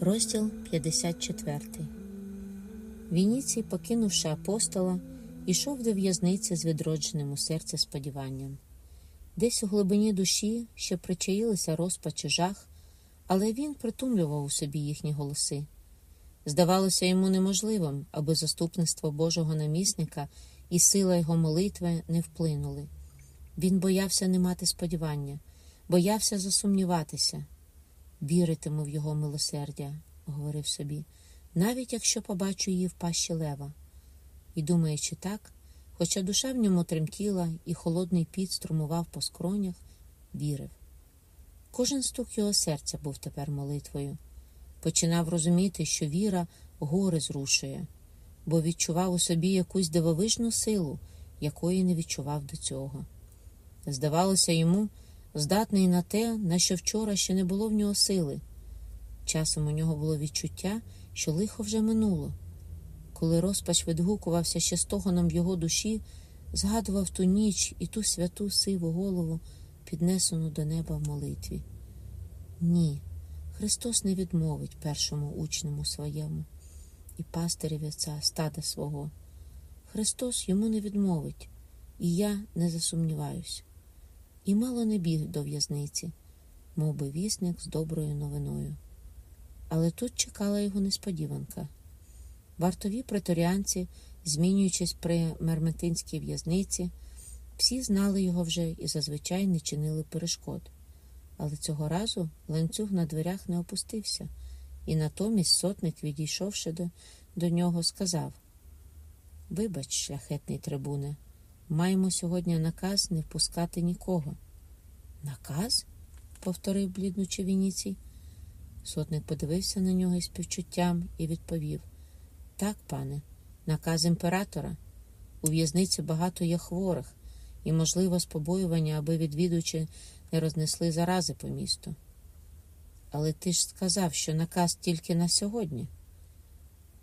Розділ 54 Вініцій, покинувши апостола, ішов до в'язниці з відродженим у серці сподіванням. Десь у глибині душі ще причаїлися розпач і жах, але він притумлював у собі їхні голоси. Здавалося йому неможливим, аби заступництво Божого намісника і сила його молитви не вплинули. Він боявся не мати сподівання, боявся засумніватися. Віритиму в його милосердя, говорив собі, навіть якщо побачу її в пащі лева. І, думаючи так, хоча душа в ньому тремтіла і холодний піт струмував по скронях, вірив. Кожен стук його серця був тепер молитвою. Починав розуміти, що віра гори зрушує, бо відчував у собі якусь дивовижну силу, якої не відчував до цього. Здавалося йому, здатний на те, на що вчора ще не було в нього сили. Часом у нього було відчуття, що лихо вже минуло. Коли розпач відгукувався ще стогоном його душі, згадував ту ніч і ту святу сиву голову, піднесену до неба в молитві. Ні, Христос не відмовить першому учнему своєму і пастиреві ця стада свого. Христос йому не відмовить, і я не засумніваюся і мало не біг до в'язниці, мов би вісник з доброю новиною. Але тут чекала його несподіванка. Вартові преторіанці, змінюючись при мерметинській в'язниці, всі знали його вже і зазвичай не чинили перешкод. Але цього разу ланцюг на дверях не опустився, і натомість сотник, відійшовши до, до нього, сказав Вибач, шляхетний трибуне. Маємо сьогодні наказ не впускати нікого. Наказ? повторив бліднучи Вініцій. Сотник подивився на нього із співчуттям і відповів Так, пане, наказ імператора. У в'язниці багато є хворих, і, можливо, спобоювання, аби відвідувачі не рознесли зарази по місту. Але ти ж сказав, що наказ тільки на сьогодні.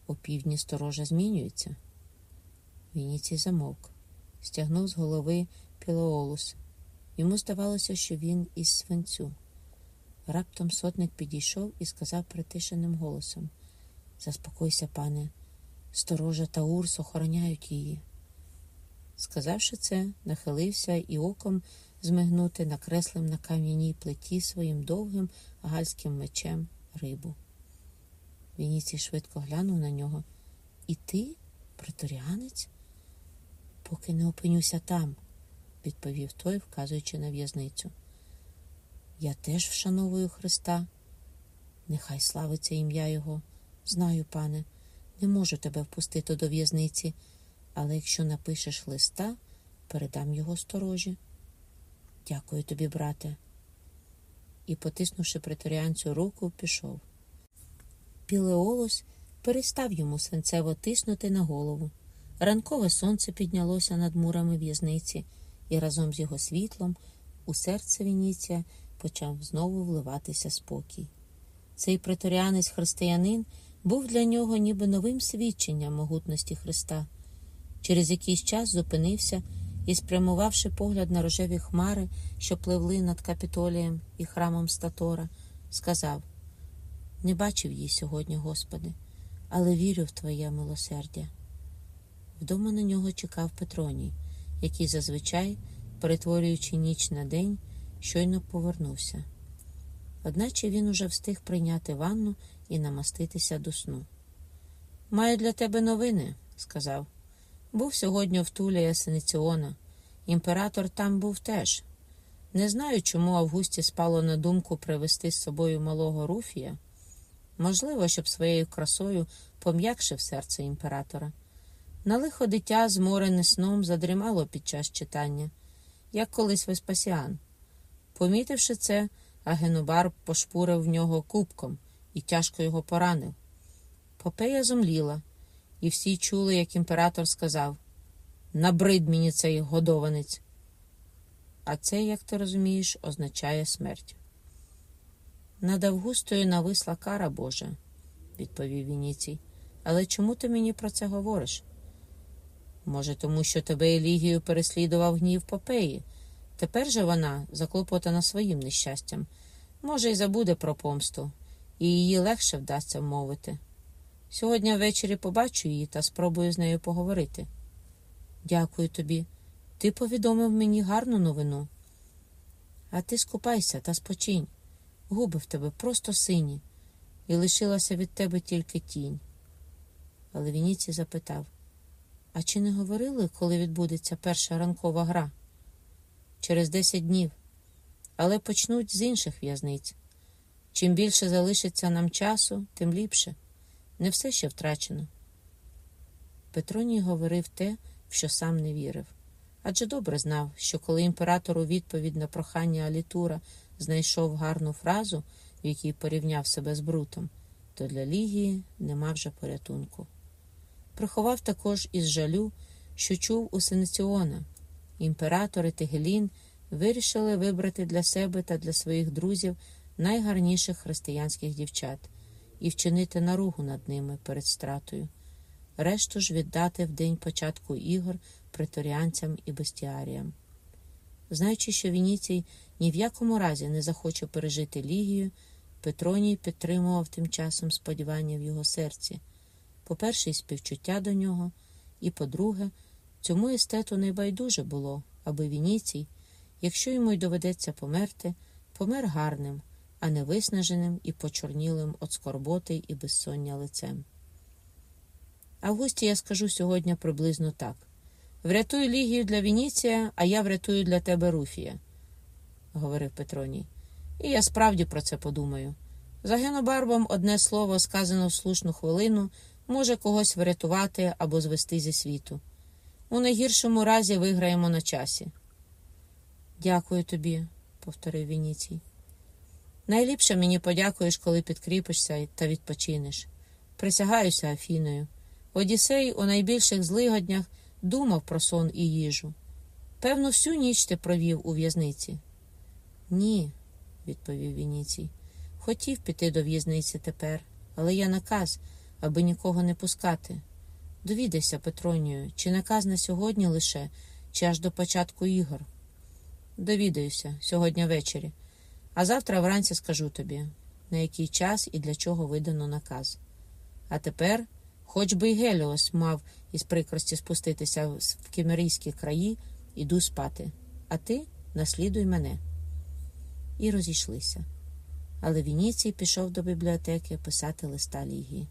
О півдні сторожа змінюється. Вініцій замовк стягнув з голови пілоолус. Йому здавалося, що він із свинцю. Раптом сотник підійшов і сказав притишеним голосом Заспокойся, пане, сторожа та урс охороняють її. Сказавши це, нахилився і оком змигнути накреслим на кам'яній плиті своїм довгим гальським мечем рибу. Вініцій швидко глянув на нього. І ти, преторіанець? Поки не опинюся там, відповів той, вказуючи на в'язницю. Я теж вшановую Христа. Нехай славиться ім'я Його. Знаю, пане, не можу тебе впустити до в'язниці, але якщо напишеш листа, передам його сторожі. Дякую тобі, брате. І, потиснувши преторіанцю руку, пішов. Пілеолос перестав йому свинцево тиснути на голову. Ранкове сонце піднялося над мурами в'язниці, і разом з його світлом у серце Вініція почав знову вливатися спокій. Цей преторіанець християнин був для нього ніби новим свідченням могутності Христа. Через якийсь час зупинився і, спрямувавши погляд на рожеві хмари, що пливли над капітолієм і храмом Статора, сказав: Не бачив її сьогодні, Господи, але вірю в Твоє милосердя. Вдома на нього чекав Петроній, який зазвичай, перетворюючи ніч на день, щойно повернувся. Одначе він уже встиг прийняти ванну і намаститися до сну. Маю для тебе новини, сказав. Був сьогодні в Тулія Синиціона. Імператор там був теж. Не знаю, чому Августі спало на думку привезти з собою малого Руфія. Можливо, щоб своєю красою пом'якшив серце імператора. На лихо дитя, зморене сном, задрімало під час читання, як колись Веспасіан. Помітивши це, Агенубар пошпурив в нього кубком і тяжко його поранив. Попея зомліла, і всі чули, як імператор сказав Набрид мені цей годованець. А це, як ти розумієш, означає смерть. Над Августою нависла кара Божа, відповів Вініцій. Але чому ти мені про це говориш? Може, тому що тебе Елігію переслідував гнів Попеї. Тепер же вона заклопотана своїм нещастям. Може, й забуде про помсту. і її легше вдасться вмовити. Сьогодні ввечері побачу її та спробую з нею поговорити. Дякую тобі. Ти повідомив мені гарну новину. А ти скупайся та спочинь. Губи в тебе просто сині, і лишилася від тебе тільки тінь. Але Вініці запитав А чи не говорили, коли відбудеться перша ранкова гра? Через десять днів, але почнуть з інших в'язниць. Чим більше залишиться нам часу, тим ліпше. Не все ще втрачено. Петроній говорив те, в що сам не вірив. Адже добре знав, що коли імператор у відповідь на прохання Алітура знайшов гарну фразу, в якій порівняв себе з брутом, то для Лігії нема вже порятунку. Приховав також із жалю, що чув у Сенеціона. Імператор і Тегелін вирішили вибрати для себе та для своїх друзів найгарніших християнських дівчат і вчинити наругу над ними перед стратою, решту ж віддати в день початку ігор преторіанцям і бестіаріям. Знаючи, що Вініцій ні в якому разі не захоче пережити Лігію, Петроній підтримував тим часом сподівання в його серці по-перше, і співчуття до нього, і по-друге, цьому естету найбайдуже було, аби Вініцій, якщо йому й доведеться померти, помер гарним, а не виснаженим і почорнілим от скорботи і безсоння лицем. Августі я скажу сьогодні приблизно так врятуй Лігію для Вініція, а я врятую для тебе Руфія, говорив Петроній. І я справді про це подумаю. За генобарбом одне слово, сказано в слушну хвилину, може когось врятувати або звести зі світу. У найгіршому разі виграємо на часі. Дякую тобі, повторив Вініцій. Найліпше мені подякуєш, коли підкріпишся та відпочинеш. Присягаюся Афіною. Одіссей у найбільших злигоднях думав про сон і їжу. Певно, всю ніч ти провів у в'язниці. Ні, відповів Вініцій. Хотів піти до в'язниці тепер, але я наказ, аби нікого не пускати. Довідайся, Петронію, чи наказ на сьогодні лише, чи аж до початку ігор. Довідаюся сьогодні ввечері, а завтра вранці скажу тобі, на який час і для чого видано наказ. А тепер, хоч би й Геліос мав із прикрості спуститися в кімерійські краї, іду спати, а ти наслідуй мене. І розійшлися. Але Вініцій пішов до бібліотеки писати листа Лігії.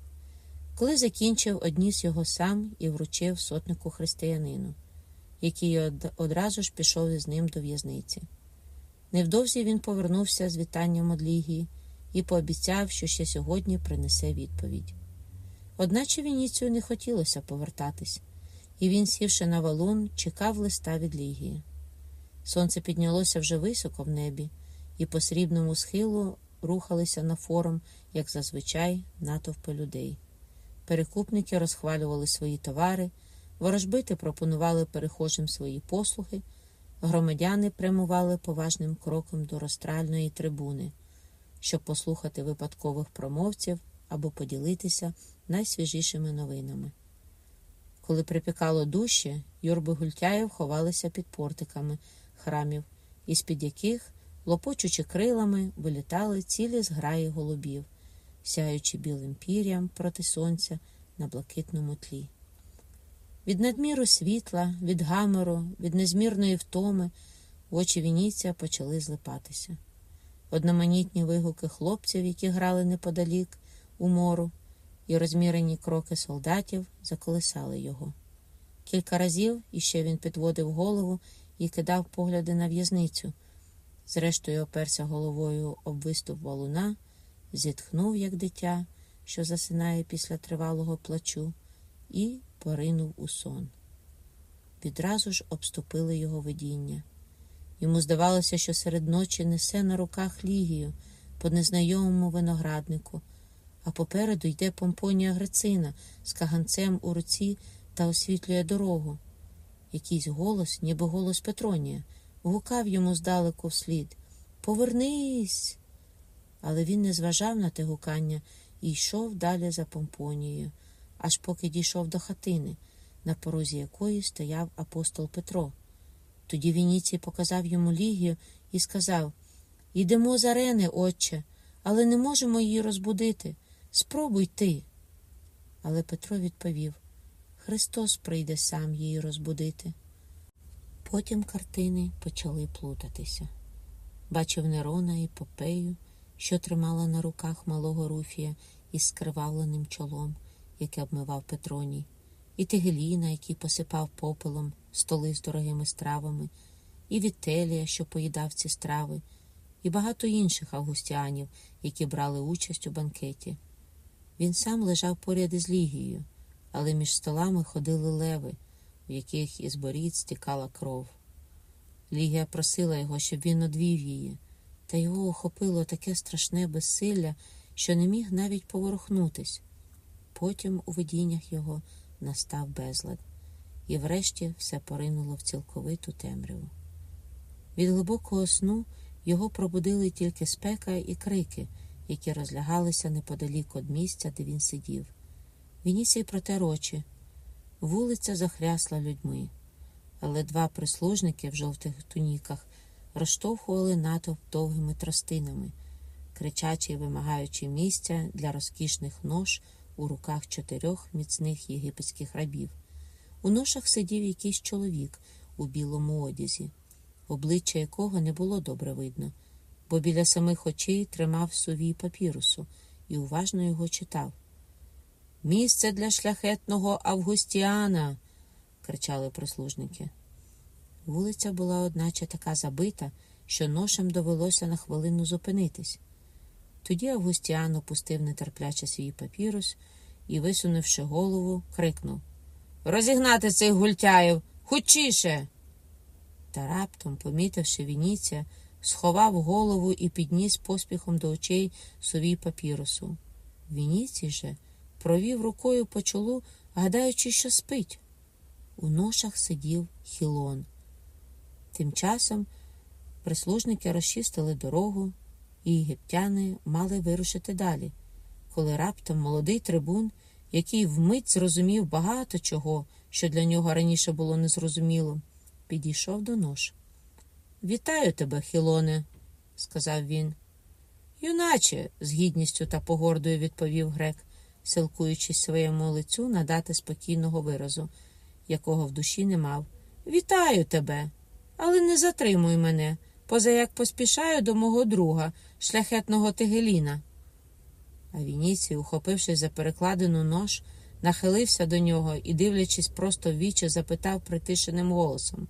Коли закінчив, одніс його сам і вручив сотнику християнину, який одразу ж пішов із ним до в'язниці. Невдовзі він повернувся з вітанням од Лігії і пообіцяв, що ще сьогодні принесе відповідь. Одначе Вініцію не хотілося повертатись, і він, сівши на валун, чекав листа від Лігії. Сонце піднялося вже високо в небі, і по срібному схилу рухалися на форум, як зазвичай, натовпи людей. Перекупники розхвалювали свої товари, ворожбити пропонували перехожим свої послуги, громадяни прямували поважним кроком до розстральної трибуни, щоб послухати випадкових промовців або поділитися найсвіжішими новинами. Коли припікало дужче, юрби гультяїв ховалися під портиками храмів, із під яких, лопочучи крилами, вилітали цілі зграї голубів сяючи білим пір'ям проти сонця на блакитному тлі. Від надміру світла, від гамору, від незмірної втоми очі Вініція почали злипатися. Одноманітні вигуки хлопців, які грали неподалік у мору, і розмірені кроки солдатів заколисали його. Кілька разів іще він підводив голову і кидав погляди на в'язницю. Зрештою, оперся головою об виступ валуна зітхнув, як дитя, що засинає після тривалого плачу, і поринув у сон. Відразу ж обступили його видіння. Йому здавалося, що серед ночі несе на руках лігію по незнайомому винограднику, а попереду йде помпонія Грицина з каганцем у руці та освітлює дорогу. Якийсь голос, ніби голос Петронія, гукав йому здалеку вслід Повернись але він не зважав на те гукання і йшов далі за помпонією, аж поки дійшов до хатини, на порозі якої стояв апостол Петро. Тоді Вініцій показав йому лігію і сказав Йдемо з арени, отче, але не можемо її розбудити. Спробуй ти. Але Петро відповів Христос прийде сам її розбудити. Потім картини почали плутатися. Бачив Нерона і Попею, що тримала на руках малого Руфія із скривавленим чолом, яке обмивав Петроній, і Тигеліна, який посипав попелом столи з дорогими стравами, і Вітелія, що поїдав ці страви, і багато інших августіанів, які брали участь у банкеті. Він сам лежав поряд із Лігією, але між столами ходили леви, в яких із борід стікала кров. Лігія просила його, щоб він одвів її, та його охопило таке страшне безсилля, що не міг навіть поворухнутись. Потім у видіннях його настав безлад, і врешті все поринуло в цілковиту темряву. Від глибокого сну його пробудили тільки спека і крики, які розлягалися неподалік від місця, де він сидів. Вінісій протер очі. Вулиця захрясла людьми, але два прислужники в жовтих туніках розштовхували натовп довгими тростинами, кричачи й вимагаючи місця для розкішних нож у руках чотирьох міцних єгипетських рабів. У ношах сидів якийсь чоловік у білому одязі, обличчя якого не було добре видно, бо біля самих очей тримав сувій папірусу і уважно його читав. Місце для шляхетного Августіана. кричали прислужники. Вулиця була одначе така забита, що ношам довелося на хвилину зупинитись. Тоді Августіан опустив нетерпляче свій папірус і, висунувши голову, крикнув Розігнати цих гультяїв! Хучіше! Та раптом, помітивши Вініція, сховав голову і підніс поспіхом до очей совій папірусу. Вініцій же провів рукою по чолу, гадаючи, що спить. У ношах сидів хілон. Тим часом прислужники розчистили дорогу, і єгиптяни мали вирушити далі, коли раптом молодий трибун, який вмить зрозумів багато чого, що для нього раніше було незрозуміло, підійшов до нож. Вітаю тебе, Хілоне, сказав він. Юначе, з гідністю та погордою відповів грек, силкуючись своєму лицю надати спокійного виразу, якого в душі не мав. Вітаю тебе, але не затримуй мене, поза як поспішаю до мого друга, шляхетного Тегеліна. А Вініцій, ухопившись за перекладену нож, нахилився до нього і, дивлячись просто в вічі, запитав притишеним голосом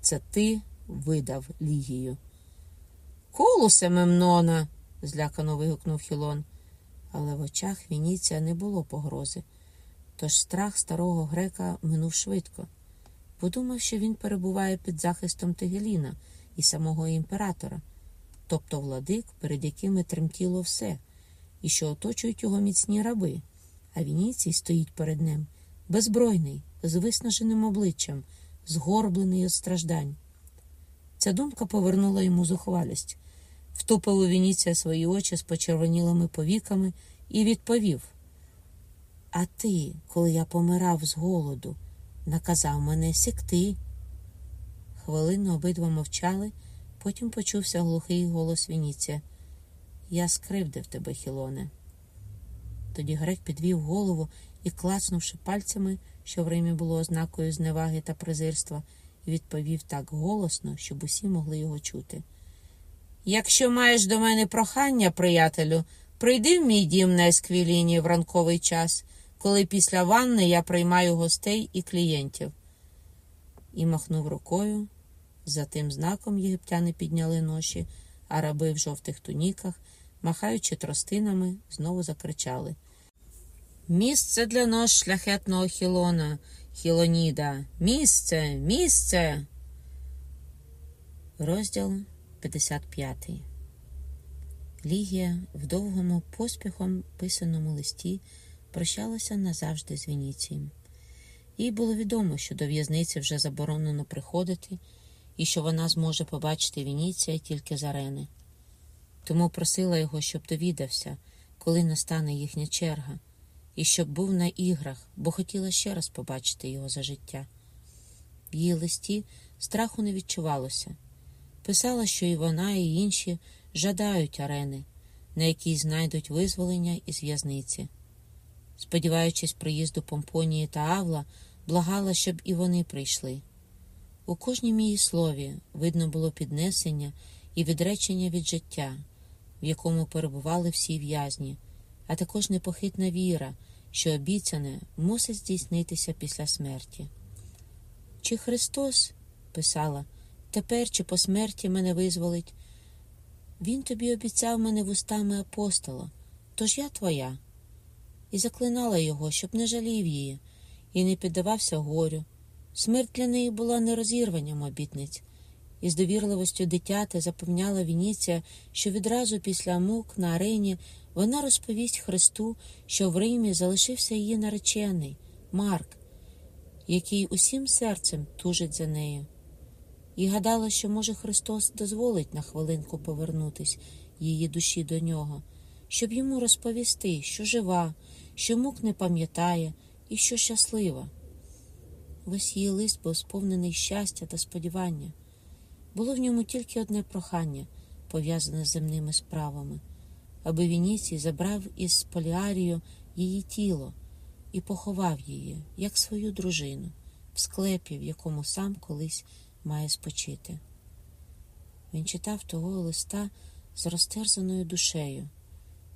Це ти видав Лігію? Колусе, Мемнона, злякано вигукнув Хілон. Але в очах Вініція не було погрози. Тож страх старого грека минув швидко. Подумав, що він перебуває під захистом Тегеліна і самого імператора, тобто владик, перед якими тремтіло все, і що оточують його міцні раби, а Вініцій стоїть перед ним, беззбройний, з виснаженим обличчям, згорблений від страждань. Ця думка повернула йому зухвалість, втупив у Вініція свої очі з почервонілими повіками і відповів А ти, коли я помирав з голоду, наказав мене сікти. Хвилину обидва мовчали, потім почувся глухий голос Вініція. Я скривдив тебе, Хілоне. Тоді грек підвів голову і, клацнувши пальцями, що в Римі було ознакою зневаги та презирства, відповів так голосно, щоб усі могли його чути. Якщо маєш до мене прохання, приятелю, прийди в мій дім на есквіліні в ранковий час, коли після ванни я приймаю гостей і клієнтів. І махнув рукою. За тим знаком єгиптяни підняли ноші, а раби в жовтих туніках, махаючи тростинами, знову закричали Місце для нож шляхетного хілона, хілоніда, місце, місце. Розділ 55 Лігія в довгому поспіхом писаному листі прощалася назавжди з Вініцієм. Їй було відомо, що до в'язниці вже заборонено приходити і що вона зможе побачити Вініція тільки з арени. Тому просила його, щоб довідався, коли настане їхня черга, і щоб був на іграх, бо хотіла ще раз побачити його за життя. В її листі страху не відчувалося. Писала, що і вона, і інші жадають арени, на якій знайдуть визволення із в'язниці. Сподіваючись приїзду Помпонії та Авла, благала, щоб і вони прийшли. У кожнім її слові видно було піднесення і відречення від життя, в якому перебували всі в'язні, а також непохитна віра, що обіцяне мусить здійснитися після смерті. Чи Христос, писала, тепер чи по смерті мене визволить? Він тобі обіцяв мене вустами апостола, тож я твоя. І заклинала його, щоб не жалів її, і не піддавався горю. Смерть для неї була не розірванням обітниць, і з довірливостю дитяти запевняла Вініція, що відразу після мук на арені вона розповість Христу, що в Римі залишився її наречений Марк, який усім серцем тужить за нею. І гадала, що, може, Христос дозволить на хвилинку повернутись її душі до нього, щоб йому розповісти, що жива, що мук не пам'ятає і що щаслива. Весь її лист був сповнений щастя та сподівання. Було в ньому тільки одне прохання, пов'язане з земними справами, аби Вініцій забрав із Поліарію її тіло і поховав її, як свою дружину, в склепі, в якому сам колись має спочити. Він читав того листа з розтерзаною душею,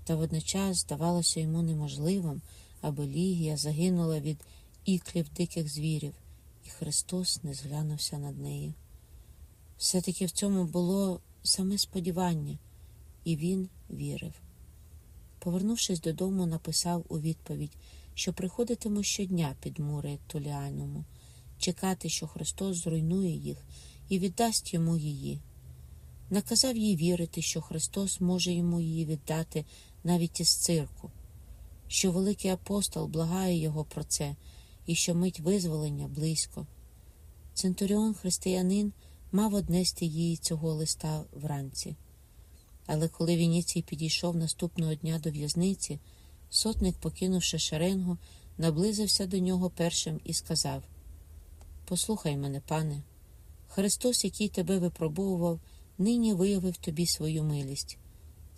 та водночас здавалося йому неможливим, аби Лігія загинула від іклів диких звірів, і Христос не зглянувся над нею. Все-таки в цьому було саме сподівання, і він вірив. Повернувшись додому, написав у відповідь, що приходитиму щодня під мури Туліаному, чекати, що Христос зруйнує їх і віддасть йому її. Наказав їй вірити, що Христос може йому її віддати навіть із цирку, що великий апостол благає його про це і що мить визволення близько. Центуріон християнин мав однести їй цього листа вранці. Але коли Вініцій підійшов наступного дня до в'язниці, сотник, покинувши шеренгу, наблизився до нього першим і сказав: Послухай мене, пане, Христос, який тебе випробовував, нині виявив тобі свою милість.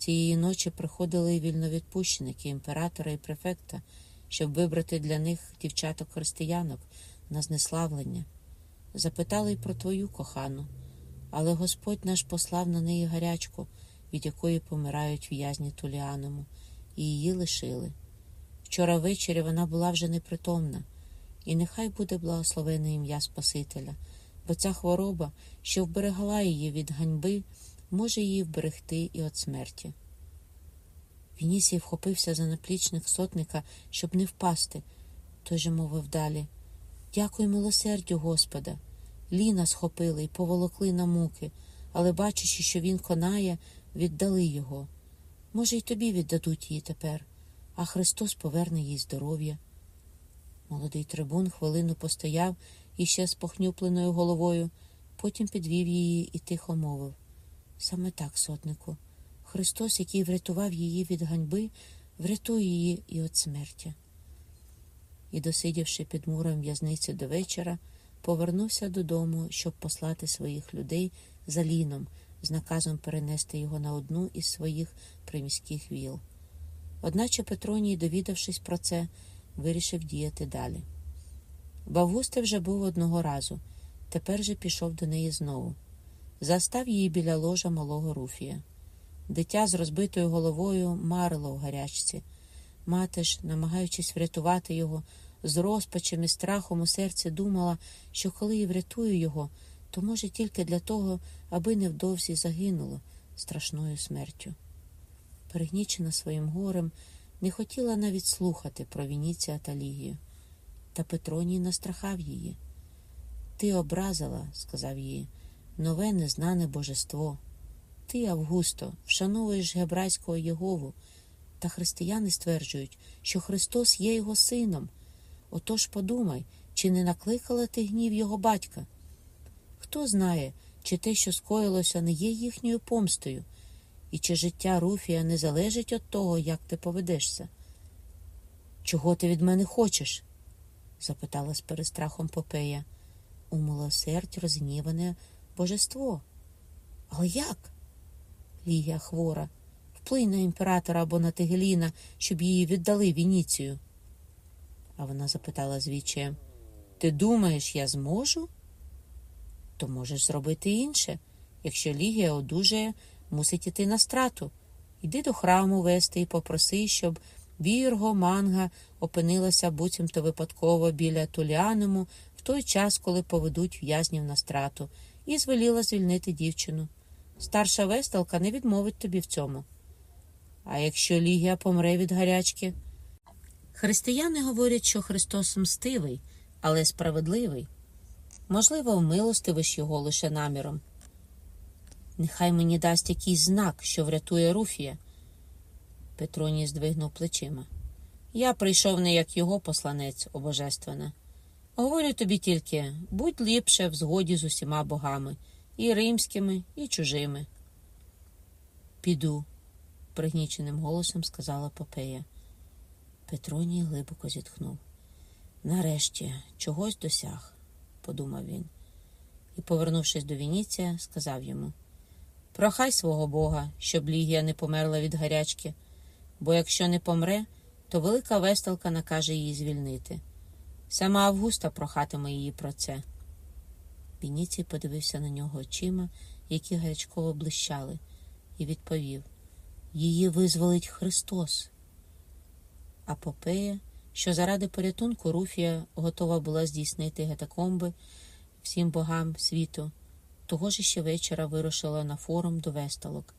Цієї ночі приходили вільновідпущеники імператора і префекта, щоб вибрати для них дівчаток християнок на знеславлення. Запитали й про твою кохану, але Господь наш послав на неї гарячку, від якої помирають в'язні Туліаному, і її лишили. Вчора ввечері вона була вже непритомна, і нехай буде благословене ім'я Спасителя, бо ця хвороба, що вберегла її від ганьби, може її вберегти і від смерті. Вінісій вхопився за наплічник сотника, щоб не впасти. Той же мовив далі Дякую милосердю Господа. Ліна схопили і поволокли на муки, але, бачачи, що він конає, віддали його. Може, й тобі віддадуть її тепер, а Христос поверне їй здоров'я. Молодий трибун хвилину постояв іще з похнюпленою головою, потім підвів її і тихо мовив Саме так, сотнику. Христос, який врятував її від ганьби, врятує її і від смерті. І, досидівши під муром в'язниці до вечора, повернувся додому, щоб послати своїх людей за ліном з наказом перенести його на одну із своїх приміських віл. Одначе Петроній, довідавшись про це, вирішив діяти далі. Бавгусте вже був одного разу, тепер же пішов до неї знову. Застав її біля ложа малого Руфія. Дитя з розбитою головою марило в гарячці. Мати ж, намагаючись врятувати його, з розпачем і страхом у серці думала, що коли і врятую його, то може тільки для того, аби невдовзі загинуло страшною смертю. Перегнічена своїм горем, не хотіла навіть слухати про Вініція та Лігію. Та Петроній настрахав її. Ти образила, сказав їй, нове незнане божество. Ти, Августо, вшановуєш гебрайського Єгову, та християни стверджують, що Христос є його сином. Отож подумай, чи не накликала ти гнів його батька? Хто знає, чи те, що скоїлося, не є їхньою помстою, і чи життя Руфія не залежить від того, як ти поведешся? Чого ти від мене хочеш? запитала з перестрахом Попея. У милосердь розгніване божество. Але як? Лігія хвора, Вплинь на імператора або на Тегеліна, щоб її віддали Вініцію. А вона запитала звічаєм Ти думаєш, я зможу? То можеш зробити інше. Якщо Лігія одужає, мусить іти на страту. Йди до храму вести і попроси, щоб Вірго манга опинилася буцімто випадково біля Туліаному в той час, коли поведуть в'язнів на страту, і звеліла звільнити дівчину. Старша весталка не відмовить тобі в цьому. А якщо Лігія помре від гарячки? Християни говорять, що Христос мстивий, але справедливий. Можливо, вмилостивиш його лише наміром. Нехай мені дасть якийсь знак, що врятує Руфія. Петроній здвигнув плечима. Я прийшов не як його посланець, о божественне. Говорю тобі тільки будь ліпше в згоді з усіма богами, і римськими, і чужими. Піду, пригніченим голосом сказала Попея. Петроній глибоко зітхнув. Нарешті чогось досяг, подумав він, і, повернувшись до Вініція, сказав йому Прохай свого Бога, щоб Лігія не померла від гарячки, бо якщо не помре, то велика весталка накаже її звільнити. Сама Августа прохатиме її про це. Вініцій подивився на нього очима, які гарячково блищали, і відповів Її визволить Христос. А Попея, що заради порятунку Руфія готова була здійснити гетакомби всім богам світу, того ж ще вечора вирушила на форум до весталок,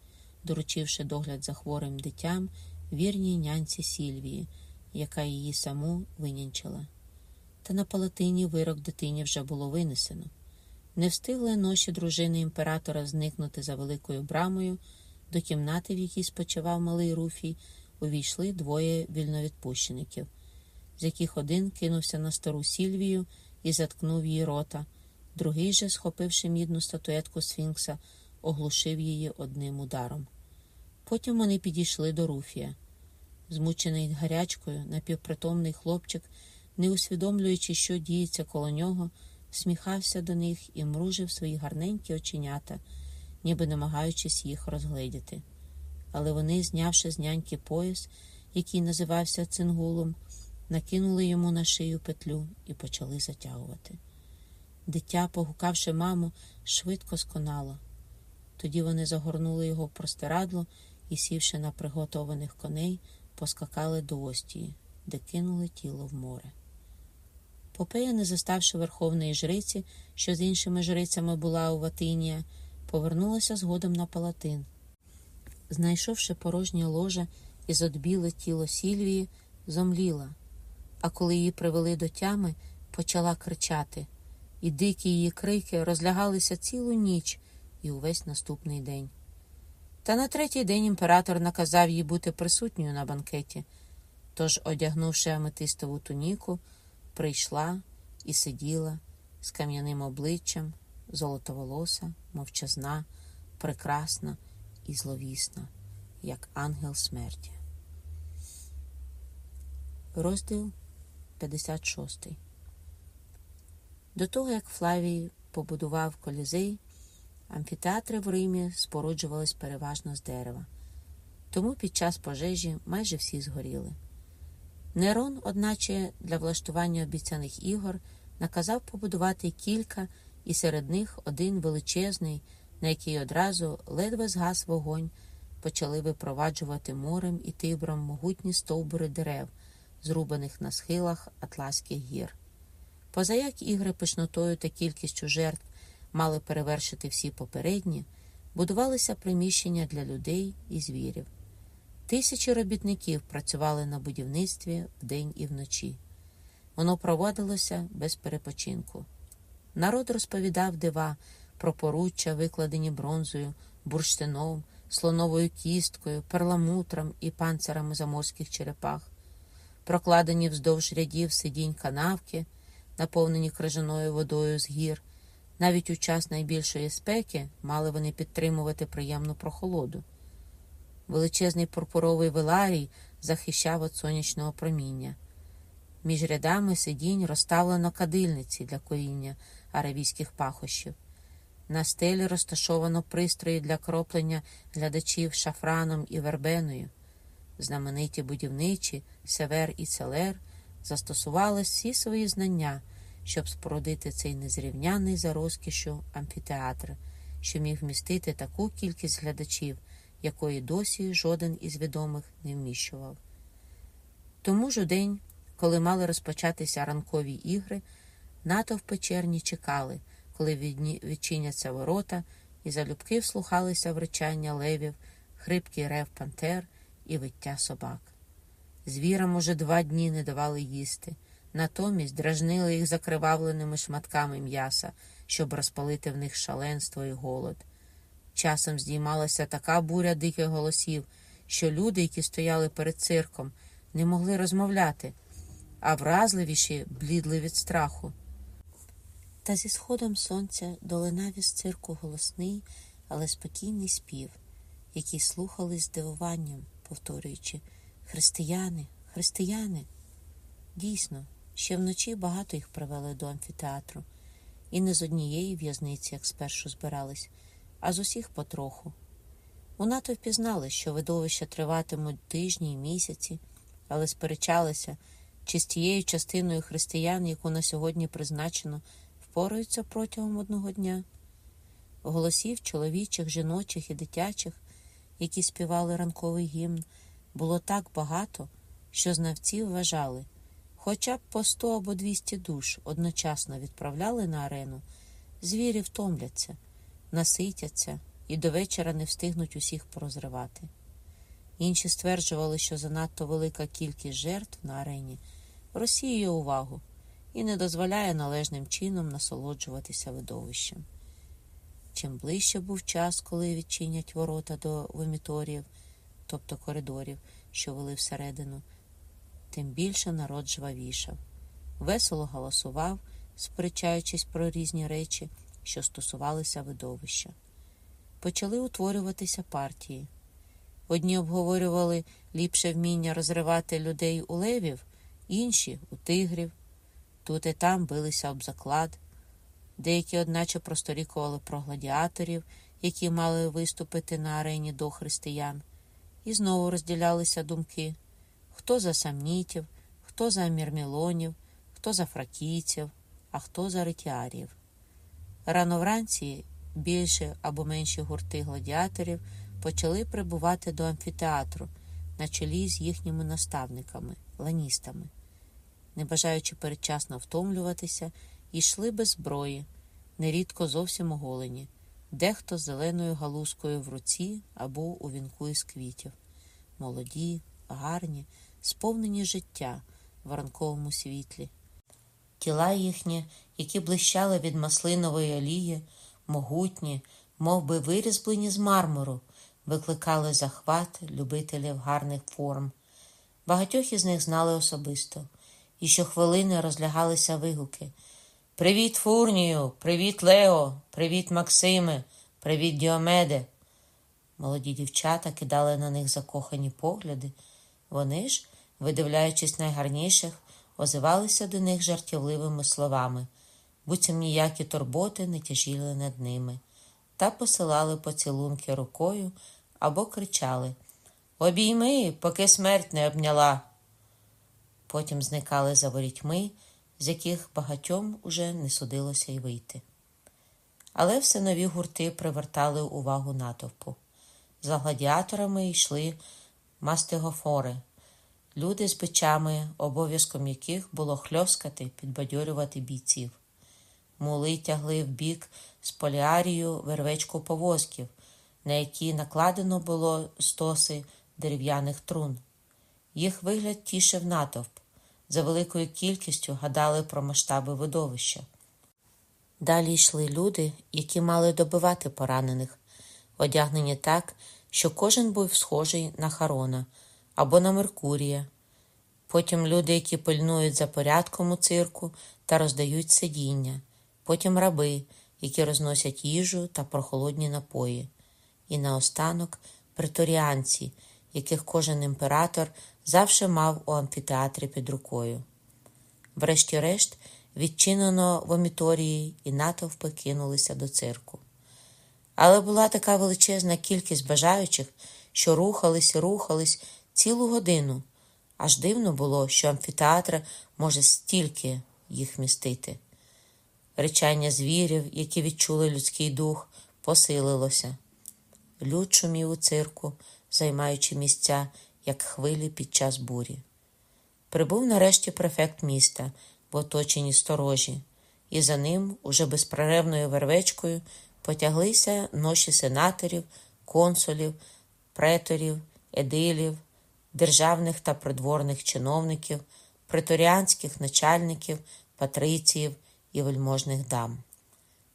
доручивши догляд за хворим дитям вірній нянці Сільвії, яка її саму винянчила. Та на палатині вирок дитині вже було винесено. Не встигли ноші дружини імператора зникнути за великою брамою, до кімнати, в якій спочивав малий Руфій, увійшли двоє вільновідпущеників, з яких один кинувся на стару Сільвію і заткнув її рота, другий же, схопивши мідну статуетку Сфінкса, оглушив її одним ударом. Потім вони підійшли до Руфія. Змучений гарячкою, напівпритомний хлопчик, не усвідомлюючи, що діється коло нього, сміхався до них і мружив свої гарненькі оченята, ніби намагаючись їх розгледіти. Але вони, знявши з няньки пояс, який називався цингулом, накинули йому на шию петлю і почали затягувати. Дитя, погукавши маму, швидко сконало. Тоді вони загорнули його в простирадло і, сівши на приготованих коней, поскакали до Остії, де кинули тіло в море. Попея, не заставши верховної жриці, що з іншими жрицями була у Ватинія, повернулася згодом на палатин. Знайшовши порожнє ложе і зодбіле тіло Сільвії, зомліла, а коли її привели до тями, почала кричати, і дикі її крики розлягалися цілу ніч і увесь наступний день. Та на третій день імператор наказав їй бути присутньою на банкеті, тож, одягнувши аметистову туніку, прийшла і сиділа з кам'яним обличчям, золотоволоса, мовчазна, прекрасна і зловісна, як ангел смерті. Розділ 56 До того, як Флавій побудував колізей, амфітеатри в Римі споруджувались переважно з дерева, тому під час пожежі майже всі згоріли. Нерон, одначе, для влаштування обіцяних ігор наказав побудувати кілька, і серед них один величезний, на який одразу ледве згас вогонь, почали випроваджувати морем і тибром могутні стовбури дерев, зрубаних на схилах Атласських гір. Позаяк ігри пишнотою та кількістю жертв мали перевершити всі попередні, будувалися приміщення для людей і звірів. Тисячі робітників працювали на будівництві вдень і вночі. Воно проводилося без перепочинку. Народ розповідав дива про поруччя, викладені бронзою, бурштином, слоновою кісткою, перламутром і панцирами заморських черепах, прокладені вздовж рядів сидінь канавки, наповнені крижаною водою з гір. Навіть у час найбільшої спеки мали вони підтримувати приємну прохолоду. Величезний пурпуровий веларій захищав від сонячного проміння. Між рядами сидінь розставлено кадильниці для коріння аравійських пахощів. На стелі розташовано пристрої для кроплення глядачів шафраном і вербеною. Знамениті будівничі Север і Целер застосували всі свої знання, щоб спорудити цей незрівняний за розкішу амфітеатр, що міг вмістити таку кількість глядачів, якої досі жоден із відомих не вміщував. Тому ж у день, коли мали розпочатися ранкові ігри, натовпи черні чекали, коли відчиняться ворота, і залюбки вслухалися в речання левів, хрипкий рев пантер і виття собак. Звірам уже два дні не давали їсти, натомість дражнили їх закривавленими шматками м'яса, щоб розпалити в них шаленство і голод. Часом здіймалася така буря диких голосів, що люди, які стояли перед цирком, не могли розмовляти, а вразливіші блідли від страху. Та зі сходом сонця долинав із цирку голосний, але спокійний спів, який слухали з здивуванням, повторюючи Християни, християни. Дійсно, ще вночі багато їх привели до амфітеатру, і не з однієї в'язниці, як спершу збирались, а з усіх потроху. У натовпі знали, що видовища триватимуть тижні й місяці, але сперечалися, чи з тією частиною християн, яку на сьогодні призначено, впораються протягом одного дня. Голосів чоловічих, жіночих і дитячих, які співали ранковий гімн, було так багато, що знавці вважали, хоча б по сто або двісті душ одночасно відправляли на арену, звірі втомляться, наситяться і до вечора не встигнуть усіх порозривати. Інші стверджували, що занадто велика кількість жертв на арені розсіює увагу і не дозволяє належним чином насолоджуватися видовищем. Чим ближче був час, коли відчинять ворота до воміторіїв, тобто коридорів, що вели всередину, тим більше народ жвавішав, весело голосував, сперечаючись про різні речі, що стосувалися видовища. Почали утворюватися партії. Одні обговорювали ліпше вміння розривати людей у левів, інші у тигрів. Тут і там билися об заклад. Деякі, одначе, просторікували про гладіаторів, які мали виступити на арені до християн, і знову розділялися думки хто за самнітів, хто за мірмілонів, хто за фракійців, а хто за ретіарів. Рано вранці більше або менші гурти гладіаторів почали прибувати до амфітеатру на чолі з їхніми наставниками, ланістами. Не бажаючи передчасно втомлюватися, йшли без зброї, нерідко зовсім оголені, дехто з зеленою галузкою в руці або у вінку із квітів, молоді, гарні, сповнені життя в ранковому світлі. Тіла їхні, які блищали від маслинової олії, могутні, мов би вирізблені з мармуру, викликали захват любителів гарних форм. Багатьох із них знали особисто, і щохвилини розлягалися вигуки. Привіт, Фурнію, привіт, Лео, привіт, Максиме, привіт, Діомеде. Молоді дівчата кидали на них закохані погляди. Вони ж, видивляючись найгарніших, озивалися до них жартівливими словами, буцім ніякі турботи не тяжіли над ними, та посилали поцілунки рукою або кричали Обійми, поки смерть не обняла. Потім зникали за ворітьми, з яких багатьом уже не судилося й вийти. Але все нові гурти привертали увагу натовпу. За гладіаторами йшли мастигофори, люди з бичами, обов'язком яких було хльоскати, підбадьорювати бійців. Мули тягли в бік з поліарію вервечку повозків, на які накладено було стоси дерев'яних трун. Їх вигляд тішив натовп, за великою кількістю гадали про масштаби видовища. Далі йшли люди, які мали добивати поранених, одягнені так, що кожен був схожий на Харона або на Меркурія. Потім люди, які пильнують за порядком у цирку та роздають сидіння, потім раби, які розносять їжу та прохолодні напої, і наостанок преторіанці, яких кожен імператор завше мав у амфітеатрі під рукою. Врешті-решт, відчинено в аміторії, і натовпи кинулися до цирку. Але була така величезна кількість бажаючих, що рухались і рухались цілу годину. Аж дивно було, що амфітеатр може стільки їх містити. Речання звірів, які відчули людський дух, посилилося. Люд шумів у цирку, займаючи місця, як хвилі під час бурі. Прибув нарешті префект міста в оточенні сторожі, і за ним, уже безперервною вервечкою, потяглися ноші сенаторів, консулів, преторів, едилів, державних та придворних чиновників, преторіанських начальників, патриціїв і вельможних дам.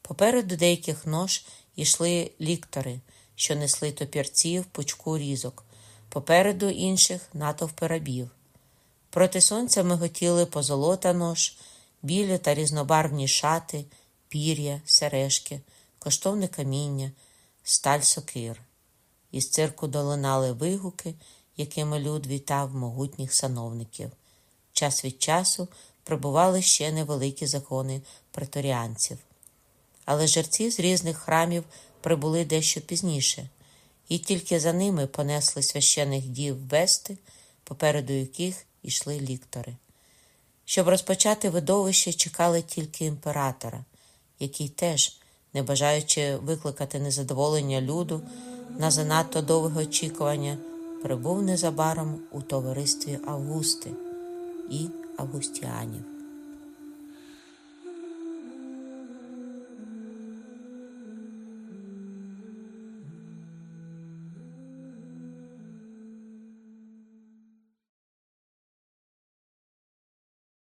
Попереду деяких нож йшли ліктори, що несли топірці в пучку різок, попереду інших натовпи рабів. Проти сонця миготіли позолота нож, білі та різнобарвні шати, пір'я, сережки, коштовне каміння, сталь сокир. Із цирку долинали вигуки, якими люд вітав могутніх сановників. Час від часу прибували ще невеликі закони преторіанців. Але жерці з різних храмів прибули дещо пізніше, і тільки за ними понесли священих дів вести, попереду яких йшли ліктори. Щоб розпочати видовище, чекали тільки імператора, який теж, не бажаючи викликати незадоволення люду на занадто довге очікування, прибув незабаром у товаристві Августи і августіанів.